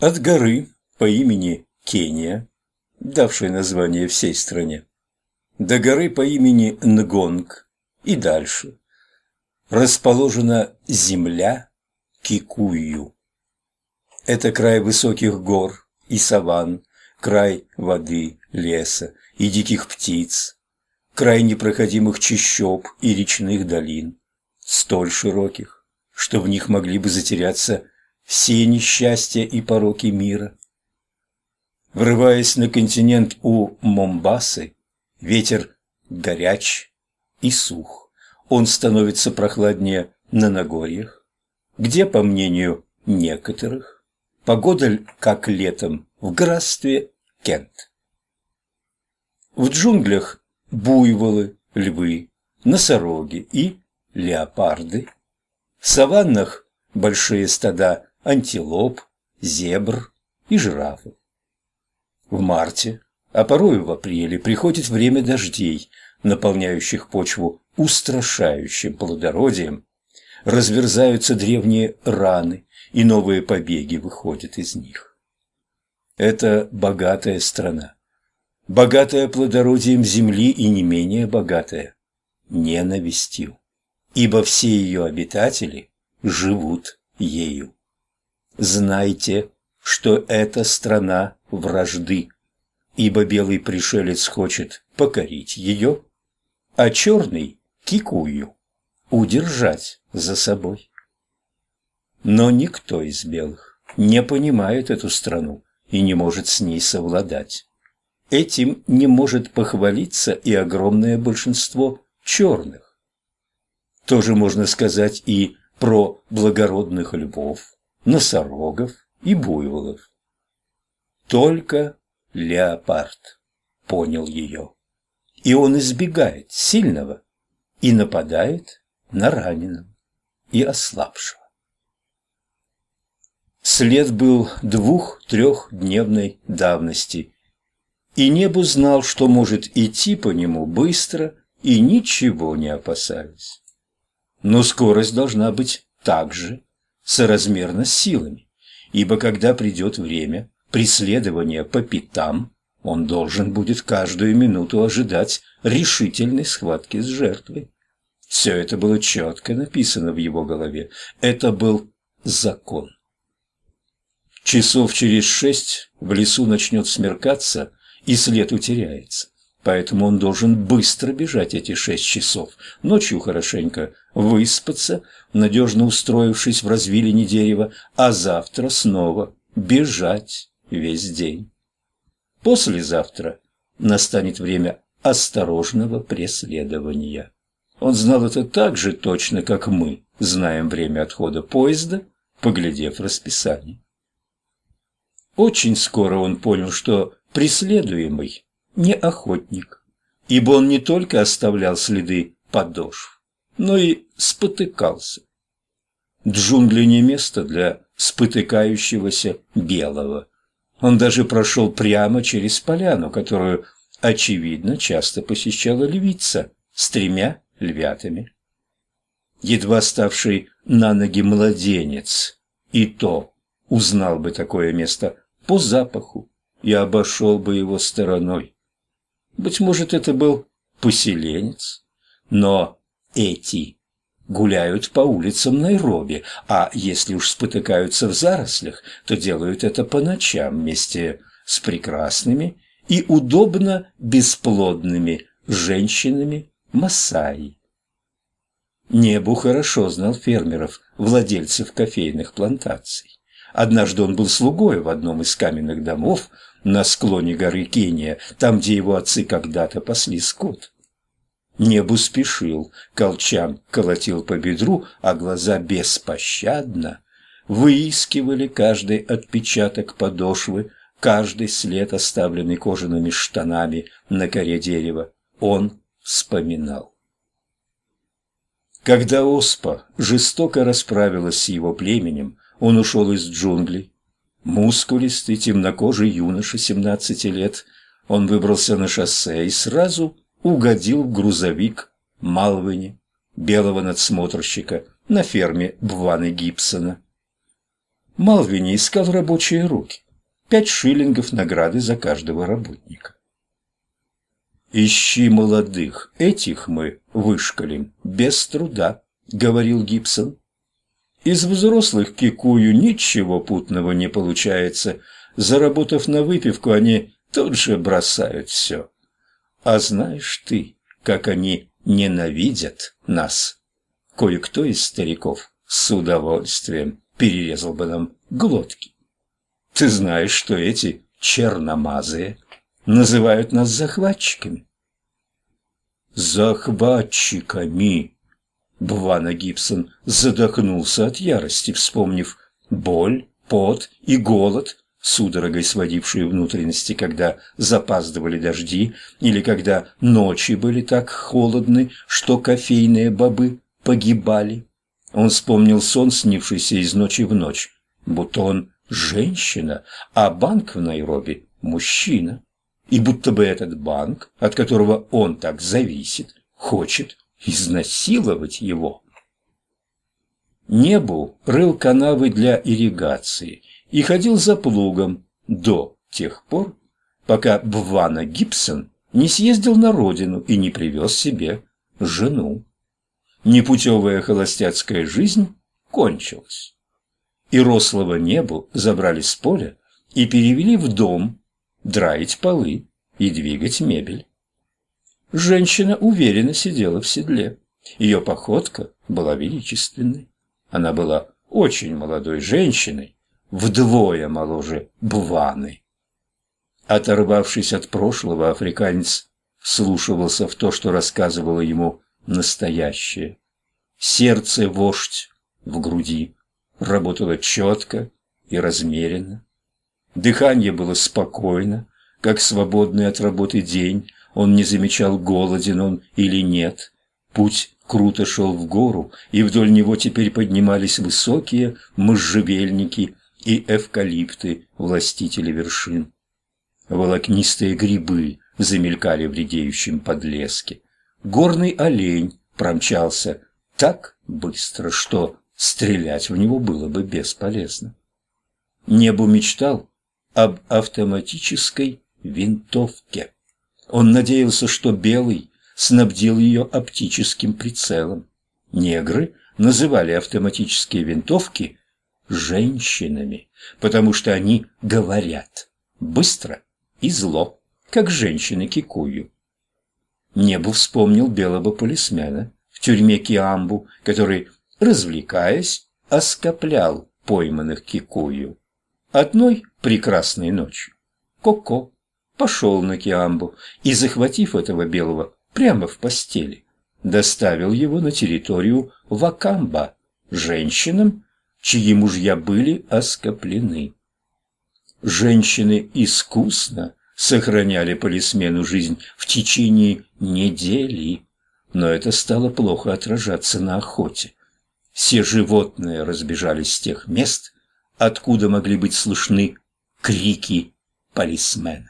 От горы по имени Кения, давшей название всей стране, до горы по имени Нгонг и дальше, расположена земля Кикую. Это край высоких гор и саван, край воды, леса и диких птиц, край непроходимых чащоб и речных долин, столь широких, что в них могли бы затеряться все несчастья и пороки мира. Врываясь на континент у Момбасы, ветер горяч и сух. Он становится прохладнее на Нагорьях, где, по мнению некоторых, погода как летом в графстве Кент. В джунглях буйволы, львы, носороги и леопарды. В саваннах большие стада антилоп, зебр и жирафов. В марте, а порою в апреле, приходит время дождей, наполняющих почву устрашающим плодородием, разверзаются древние раны, и новые побеги выходят из них. Это богатая страна, богатая плодородием земли и не менее богатая ненавистью, ибо все ее обитатели живут ею. Знайте, что это страна вражды, ибо белый пришелец хочет покорить ее, а черный – кикую, удержать за собой. Но никто из белых не понимает эту страну и не может с ней совладать. Этим не может похвалиться и огромное большинство черных. Тоже можно сказать и про благородных львов, носорогов и буйволов. Только леопард понял ее. И он избегает сильного и нападает на раненого и ослабшего. След был двух-трехдневной давности, и небо знал, что может идти по нему быстро и ничего не опасаясь. Но скорость должна быть также соразмерна с силами, ибо когда придет время преследования по пятам, он должен будет каждую минуту ожидать решительной схватки с жертвой. Все это было четко написано в его голове. Это был закон. Часов через шесть в лесу начнет смеркаться, и след утеряется. Поэтому он должен быстро бежать эти шесть часов, ночью хорошенько выспаться, надежно устроившись в развилине дерева, а завтра снова бежать весь день. Послезавтра настанет время осторожного преследования. Он знал это так же точно, как мы знаем время отхода поезда, поглядев расписание. Очень скоро он понял, что преследуемый не охотник, ибо он не только оставлял следы подошв, но и спотыкался. Джунгли не место для спотыкающегося белого. Он даже прошел прямо через поляну, которую, очевидно, часто посещала львица с тремя львятами. Едва ставший на ноги младенец, и то узнал бы такое место по запаху и обошел бы его стороной. Быть может, это был поселенец, но эти гуляют по улицам Найроби, а если уж спотыкаются в зарослях, то делают это по ночам вместе с прекрасными и удобно бесплодными женщинами Масаи. Небу хорошо знал фермеров, владельцев кофейных плантаций. Однажды он был слугой в одном из каменных домов на склоне горы Кения, там, где его отцы когда-то пасли скот. Небу спешил, колчан колотил по бедру, а глаза беспощадно выискивали каждый отпечаток подошвы, каждый след, оставленный кожаными штанами на коре дерева. Он вспоминал. Когда Оспа жестоко расправилась с его племенем, он ушел из джунглей. Мускулистый, темнокожий юноша семнадцати лет, он выбрался на шоссе и сразу угодил в грузовик Малвини, белого надсмотрщика, на ферме Бваны Гибсона. Малвини искал рабочие руки. Пять шиллингов награды за каждого работника. «Ищи молодых, этих мы вышкалим без труда», — говорил Гибсон. «Из взрослых кикую ничего путного не получается. Заработав на выпивку, они тут же бросают все. А знаешь ты, как они ненавидят нас? Кое-кто из стариков с удовольствием перерезал бы нам глотки. Ты знаешь, что эти черномазые называют нас захватчиками? Захватчиками! Бвана Гибсон задохнулся от ярости, вспомнив боль, пот и голод, судорогой сводившие внутренности, когда запаздывали дожди или когда ночи были так холодны, что кофейные бобы погибали. Он вспомнил сон, снившийся из ночи в ночь, будто он женщина, а банк в Найроби – мужчина. И будто бы этот банк, от которого он так зависит, хочет изнасиловать его. Небу рыл канавы для ирригации и ходил за плугом до тех пор, пока Бвана Гибсон не съездил на родину и не привез себе жену. Непутевая холостяцкая жизнь кончилась. И рослого небу забрали с поля и перевели в дом драить полы и двигать мебель. Женщина уверенно сидела в седле. Ее походка была величественной. Она была очень молодой женщиной, вдвое моложе Буваны. Оторвавшись от прошлого, африканец вслушивался в то, что рассказывало ему настоящее. Сердце вождь в груди работало четко и размеренно. Дыхание было спокойно, как свободный от работы день, он не замечал, голоден он или нет. Путь круто шел в гору, и вдоль него теперь поднимались высокие можжевельники и эвкалипты, властители вершин. Волокнистые грибы замелькали в редеющем подлеске. Горный олень промчался так быстро, что стрелять в него было бы бесполезно. Небу мечтал об автоматической винтовке. Он надеялся, что Белый снабдил ее оптическим прицелом. Негры называли автоматические винтовки женщинами, потому что они говорят быстро и зло, как женщины кикую. Небу вспомнил белого полисмена в тюрьме Киамбу, который, развлекаясь, оскоплял пойманных кикую. Одной прекрасной ночью Коко пошел на Киамбу и, захватив этого белого прямо в постели, доставил его на территорию Вакамба женщинам, чьи мужья были оскоплены. Женщины искусно сохраняли полисмену жизнь в течение недели, но это стало плохо отражаться на охоте. Все животные разбежались с тех мест, откуда могли быть слышны крики полисмена.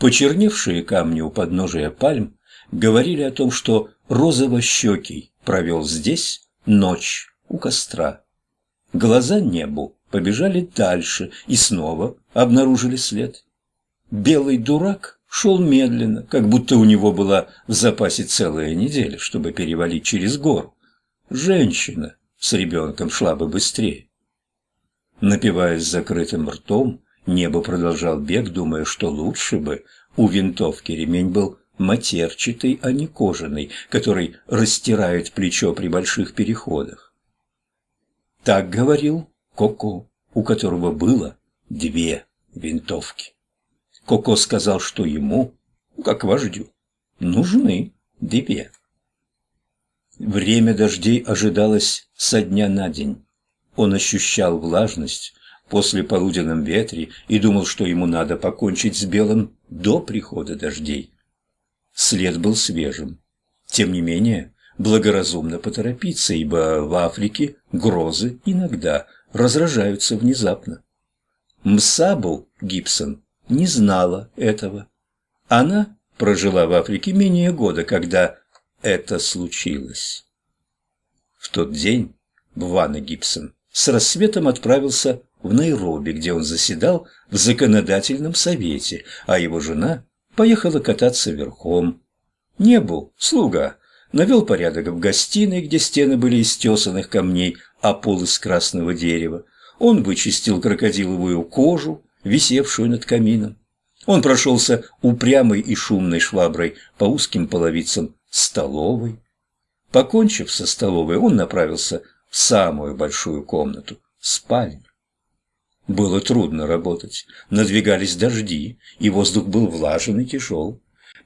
Почерневшие камни у подножия пальм говорили о том, что розово-щекий провел здесь ночь у костра. Глаза небу побежали дальше и снова обнаружили след. Белый дурак шел медленно, как будто у него была в запасе целая неделя, чтобы перевалить через гору. Женщина с ребенком шла бы быстрее. Напиваясь закрытым ртом, Небо продолжал бег, думая, что лучше бы у винтовки ремень был матерчатый, а не кожаный, который растирает плечо при больших переходах. Так говорил Коко, у которого было две винтовки. Коко сказал, что ему, как вождю, нужны две. Время дождей ожидалось со дня на день. Он ощущал влажность, после полуденном ветре и думал, что ему надо покончить с белым до прихода дождей. След был свежим. Тем не менее, благоразумно поторопиться, ибо в Африке грозы иногда разражаются внезапно. Мсабу Гибсон не знала этого. Она прожила в Африке менее года, когда это случилось. В тот день Бвана Гибсон с рассветом отправился в Найроби, где он заседал в законодательном совете, а его жена поехала кататься верхом. Не был слуга, навел порядок в гостиной, где стены были из тесаных камней, а пол из красного дерева. Он вычистил крокодиловую кожу, висевшую над камином. Он прошелся упрямой и шумной шваброй по узким половицам столовой. Покончив со столовой, он направился в самую большую комнату – спальню. Было трудно работать, надвигались дожди, и воздух был влажен и тяжел.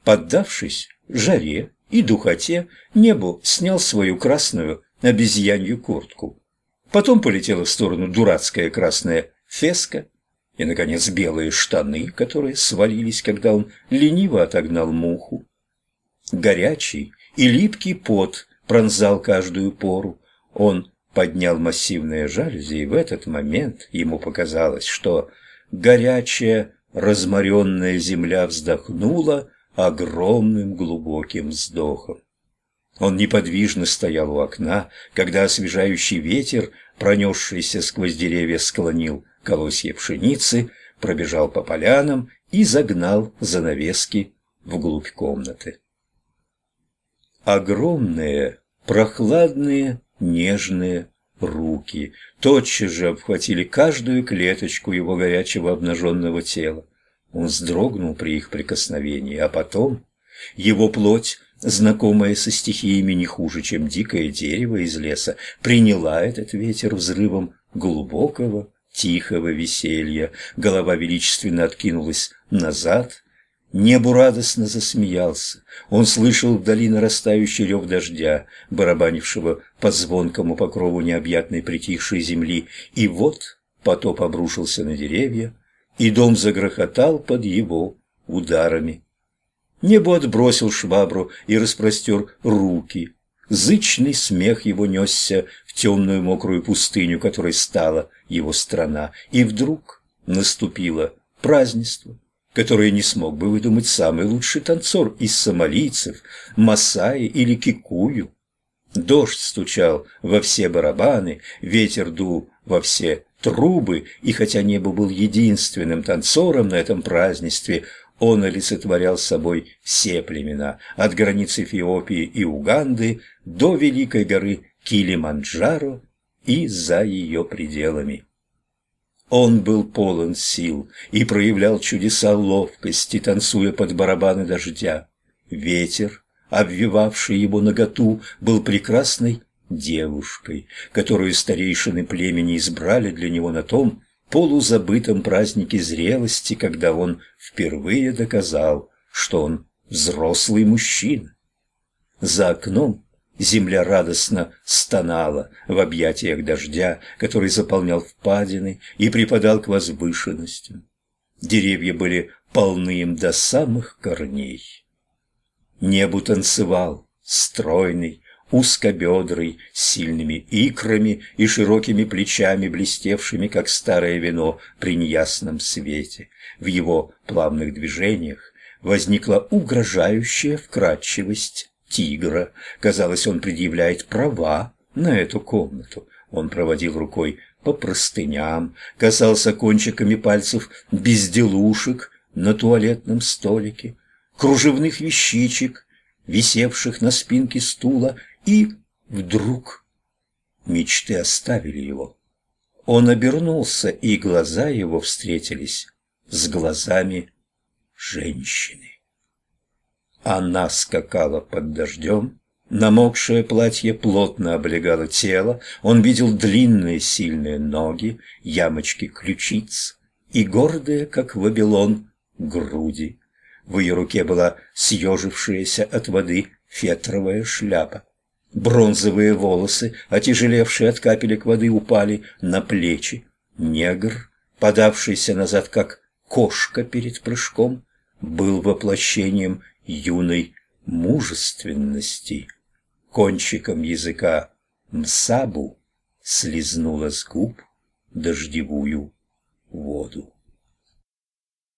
Поддавшись жаре и духоте, Небо снял свою красную обезьянью куртку. Потом полетела в сторону дурацкая красная феска и, наконец, белые штаны, которые свалились, когда он лениво отогнал муху. Горячий и липкий пот пронзал каждую пору. Он поднял массивные жалюзи, и в этот момент ему показалось, что горячая, разморенная земля вздохнула огромным глубоким вздохом. Он неподвижно стоял у окна, когда освежающий ветер, пронесшийся сквозь деревья, склонил колосья пшеницы, пробежал по полянам и загнал занавески вглубь комнаты. Огромные, прохладные, нежные руки тотчас же обхватили каждую клеточку его горячего обнаженного тела. Он вздрогнул при их прикосновении, а потом его плоть, знакомая со стихиями не хуже, чем дикое дерево из леса, приняла этот ветер взрывом глубокого, тихого веселья. Голова величественно откинулась назад, Небу радостно засмеялся. Он слышал вдали нарастающий рев дождя, барабанившего по звонкому покрову необъятной притихшей земли. И вот потоп обрушился на деревья, и дом загрохотал под его ударами. Небо отбросил швабру и распростер руки. Зычный смех его несся в темную мокрую пустыню, которой стала его страна. И вдруг наступило празднество которые не смог бы выдумать самый лучший танцор из сомалийцев, масаи или кикую. Дождь стучал во все барабаны, ветер дул во все трубы, и хотя Небо был единственным танцором на этом празднестве, он олицетворял собой все племена, от границ Эфиопии и Уганды до великой горы Килиманджаро и за ее пределами. Он был полон сил и проявлял чудеса ловкости, танцуя под барабаны дождя. Ветер, обвивавший его наготу, был прекрасной девушкой, которую старейшины племени избрали для него на том полузабытом празднике зрелости, когда он впервые доказал, что он взрослый мужчина. За окном Земля радостно стонала в объятиях дождя, который заполнял впадины и припадал к возвышенностям. Деревья были полны им до самых корней. Небу танцевал, стройный, узкобедрый, сильными икрами и широкими плечами, блестевшими, как старое вино при неясном свете. В его плавных движениях возникла угрожающая вкрадчивость тигра. Казалось, он предъявляет права на эту комнату. Он проводил рукой по простыням, касался кончиками пальцев безделушек на туалетном столике, кружевных вещичек, висевших на спинке стула, и вдруг мечты оставили его. Он обернулся, и глаза его встретились с глазами женщины. Она скакала под дождем, намокшее платье плотно облегало тело, он видел длинные сильные ноги, ямочки ключиц и гордые, как Вавилон, груди. В ее руке была съежившаяся от воды фетровая шляпа. Бронзовые волосы, отяжелевшие от капелек воды, упали на плечи. Негр, подавшийся назад, как кошка перед прыжком, был воплощением юной мужественности. Кончиком языка Мсабу слезнула с губ дождевую воду.